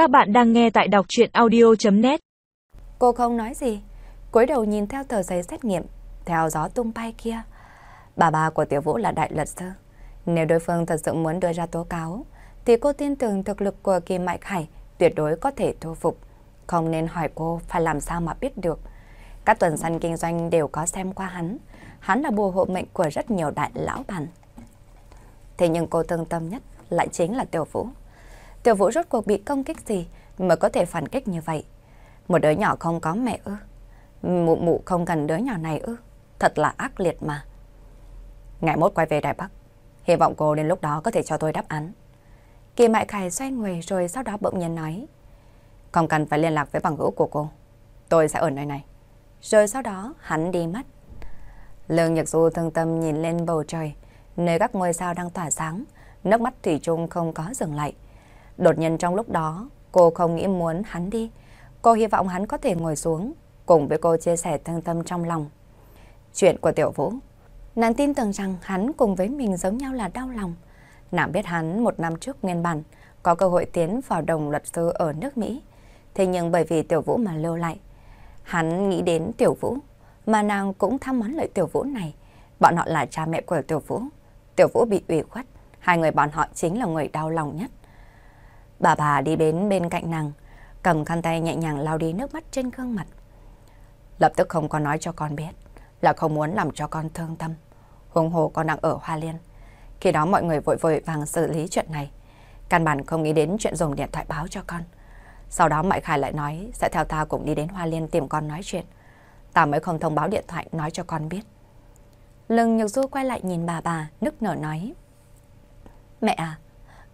Các bạn đang nghe tại đọc chuyện audio.net Cô không nói gì, cúi đầu nhìn theo tờ giấy xét nghiệm, theo gió tung bay kia. Bà bà của Tiểu Vũ là đại luật sư. Nếu đối phương thật sự muốn đưa ra tố cáo, thì cô tin tưởng thực lực của Kim Mại Khải tuyệt đối có thể thu phục. Không nên hỏi cô phải làm sao mà biết được. Các tuần săn kinh doanh đều có xem qua hắn. Hắn là bùa hộ mệnh của rất nhiều đại lão bản. Thế nhưng cô thương tâm nhất lại chính là Tiểu Vũ. Tiểu Vũ rốt cuộc bị công kích gì mà có thể phản kích như vậy? Một đứa nhỏ không có mẹ ư? Mụ mụ không cần đứa nhỏ này ư? Thật là ác liệt mà. Ngày mốt quay về Đài Bắc. Hy vọng cô đến lúc đó có thể cho tôi đáp án. Kỳ Mại Khải xoay người rồi sau đó bỗng nhiên nói. Không cần phải liên lạc với bằng hữu của cô. Tôi sẽ ở nơi này. Rồi sau đó hắn đi mất. Lương Nhật Du thương tâm nhìn lên bầu trời, nơi các ngôi sao đang tỏa sáng, nước mắt Thủy chung không có dừng lại. Đột nhiên trong lúc đó, cô không nghĩ muốn hắn đi. Cô hy vọng hắn có thể ngồi xuống, cùng với cô chia sẻ thương tâm trong lòng. Chuyện của Tiểu Vũ. Nàng tin tưởng rằng hắn cùng với mình giống nhau là đau lòng. Nàng biết hắn một năm trước nguyên bản có cơ hội tiến vào đồng luật sư ở nước Mỹ. Thế nhưng bởi vì Tiểu Vũ mà lưu lại. Hắn nghĩ đến Tiểu Vũ, mà nàng cũng thăm món lợi Tiểu Vũ này. Bọn họ là cha mẹ của Tiểu Vũ. Tiểu Vũ bị ủy khuất, hai người bọn họ chính là người đau lòng nhất. Bà bà đi đến bên cạnh nàng, cầm khăn tay nhẹ nhàng lau đi nước mắt trên gương mặt. Lập tức không có nói cho con biết, là không muốn làm cho con thương tâm. Huống hồ con đang ở Hoa Liên. Khi đó mọi người vội vội vàng xử lý chuyện này. Căn bản không nghĩ đến chuyện dùng điện thoại báo cho con. Sau đó Mại Khải lại nói sẽ theo ta cùng đi đến Hoa Liên tìm con nói chuyện. Ta mới không thông báo điện thoại nói cho con biết. Lưng Nhược Du quay lại nhìn bà bà, nức nở nói. Mẹ à,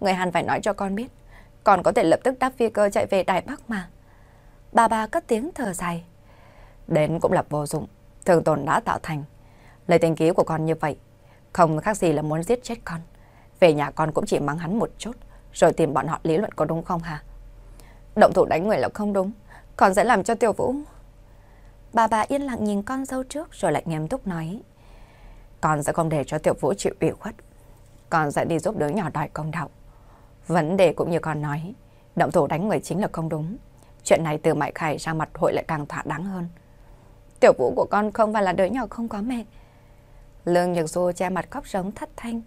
người Hàn phải nói cho con biết còn có thể lập tức đáp phi cơ chạy về Đài Bắc mà. Bà bà cất tiếng thở dài. Đến cũng là vô dụng, thường tồn đã tạo thành. Lời tình ký của con như vậy, không khác gì là muốn giết chết con. Về nhà con cũng chỉ mắng hắn một chút, rồi tìm bọn họ lý luận có đúng không hả? Động thủ đánh người là không đúng, con sẽ làm cho Tiểu Vũ. Bà bà yên lặng nhìn con dâu trước rồi lại nghiêm túc nói. Con sẽ không để cho Tiểu Vũ chịu ủy khuất. Con sẽ đi giúp đứa nhỏ đòi công đạo. Vấn đề cũng như con nói, động thủ đánh người chính là không đúng. Chuyện này từ Mại Khải ra mặt hội lại càng thỏa đáng hơn. Tiểu Vũ của con không phải là đứa nhỏ không có mẹ. Lương Nhật Du che mặt khóc giống thất thanh.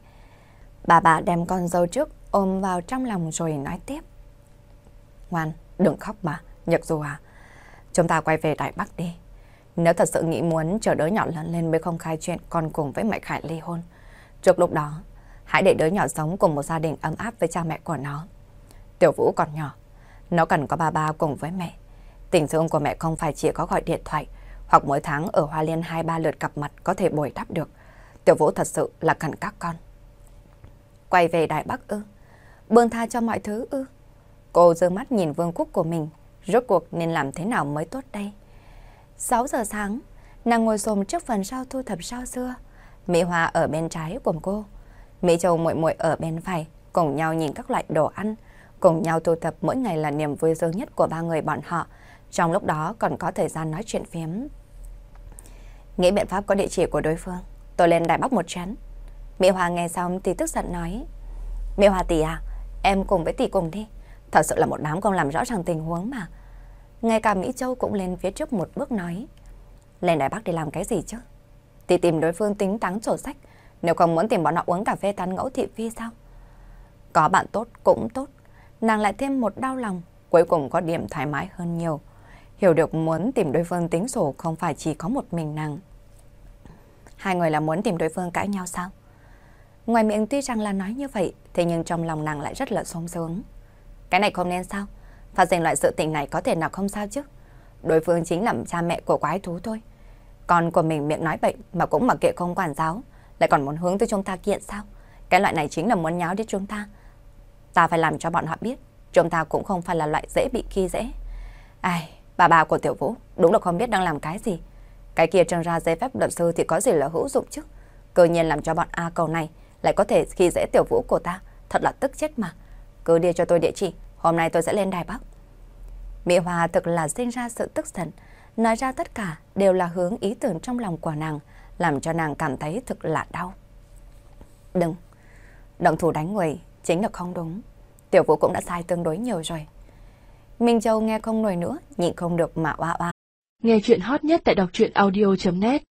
Bà bà đem con dâu trước ôm vào trong lòng rồi nói tiếp. Ngoan, đừng khóc mà, Nhật Du à. Chúng ta quay về Đại Bắc đi. Nếu thật sự nghĩ muốn chờ đứa nhỏ lớn lên mới không khai chuyện con cùng với Mại Khải ly hôn. Trước lúc đó, hãy để đứa nhỏ sống cùng một gia đình ấm áp với cha mẹ của nó. Tiểu Vũ còn nhỏ, nó cần có ba ba cùng với mẹ. Tình thương của mẹ không phải chỉ có gọi điện thoại hoặc mỗi tháng ở Hoa Liên hai ba lượt gặp mặt có thể bồi đắp được. Tiểu Vũ thật sự là cần các con. Quay về Đại Bắc ư? Bương tha cho mọi thứ ư? Cô giơ mắt nhìn vương quốc của mình, rốt cuộc nên làm thế nào mới tốt đây? 6 giờ sáng, nàng ngồi xổm trước phần sau thu thập sau xưa. Mỹ Hoa ở bên trái của cô, Mỹ Châu muội muội ở bên phải, cùng nhau nhìn các loại đồ ăn, cùng nhau thu thập mỗi ngày là niềm vui lớn nhất của ba người bọn họ. Trong lúc đó còn có thời gian nói chuyện phiếm. Nghĩ biện pháp có địa chỉ của đối phương, tôi lên Đài Bắc một chén. Mỹ Hoa nghe xong thì tức giận nói, Mỹ Hoa tỷ à, em cùng với tỷ cùng đi. Thật sự là một đám không làm rõ ràng tình huống mà. Ngay cả Mỹ Châu cũng lên phía trước một bước nói, lên Đài Bắc để làm cái gì chứ? Tỷ tìm đối phương tính táng sổ sách, nếu không muốn tìm bọn họ uống cà phê tán ngẫu thị phi sao? Có bạn tốt cũng tốt, nàng lại thêm một đau lòng, cuối cùng có điểm thoải mái hơn nhiều. Hiểu được muốn tìm đối phương tính sổ không phải chỉ có một mình nàng. Hai người là muốn tìm đối phương cãi nhau sao? Ngoài miệng tuy rằng là nói như vậy, thế nhưng trong lòng nàng lại rất là sung sướng. Cái này không nên sao? Phát sinh loại sự tình này có thể nào không sao chứ? Đối phương chính là cha mẹ của quái thú thôi. Con của mình miệng nói bệnh mà cũng mặc kệ không quản giáo, lại còn muốn hướng tới chúng ta kiện sao? Cái loại này chính là muốn nháo đến chúng ta. Ta phải làm cho bọn họ biết, chúng ta cũng không phải là loại dễ bị khi dễ. Ai, bà bà của Tiểu Vũ đúng là không biết đang làm cái gì. Cái kia trần ra giấy phép luật sư thì có gì là hữu dụng chứ. Cơ nhiên làm cho bọn A cầu này lại có thể khi dễ Tiểu Vũ của ta. Thật là tức chết mà. Cứ đưa cho tôi địa chỉ, hôm nay tôi sẽ lên Đài Bắc. Mỹ Hòa thực là sinh ra sự tức giận, nói ra tất cả đều là hướng ý tưởng trong lòng của nàng, làm cho nàng cảm thấy thực là đau. Đừng, động thủ đánh người chính là không đúng. Tiểu Vũ cũng đã sai tương đối nhiều rồi. Minh Châu nghe không nổi nữa, nhịn không được mà oa oa. Nghe chuyện hot nhất tại đọc truyện audio.net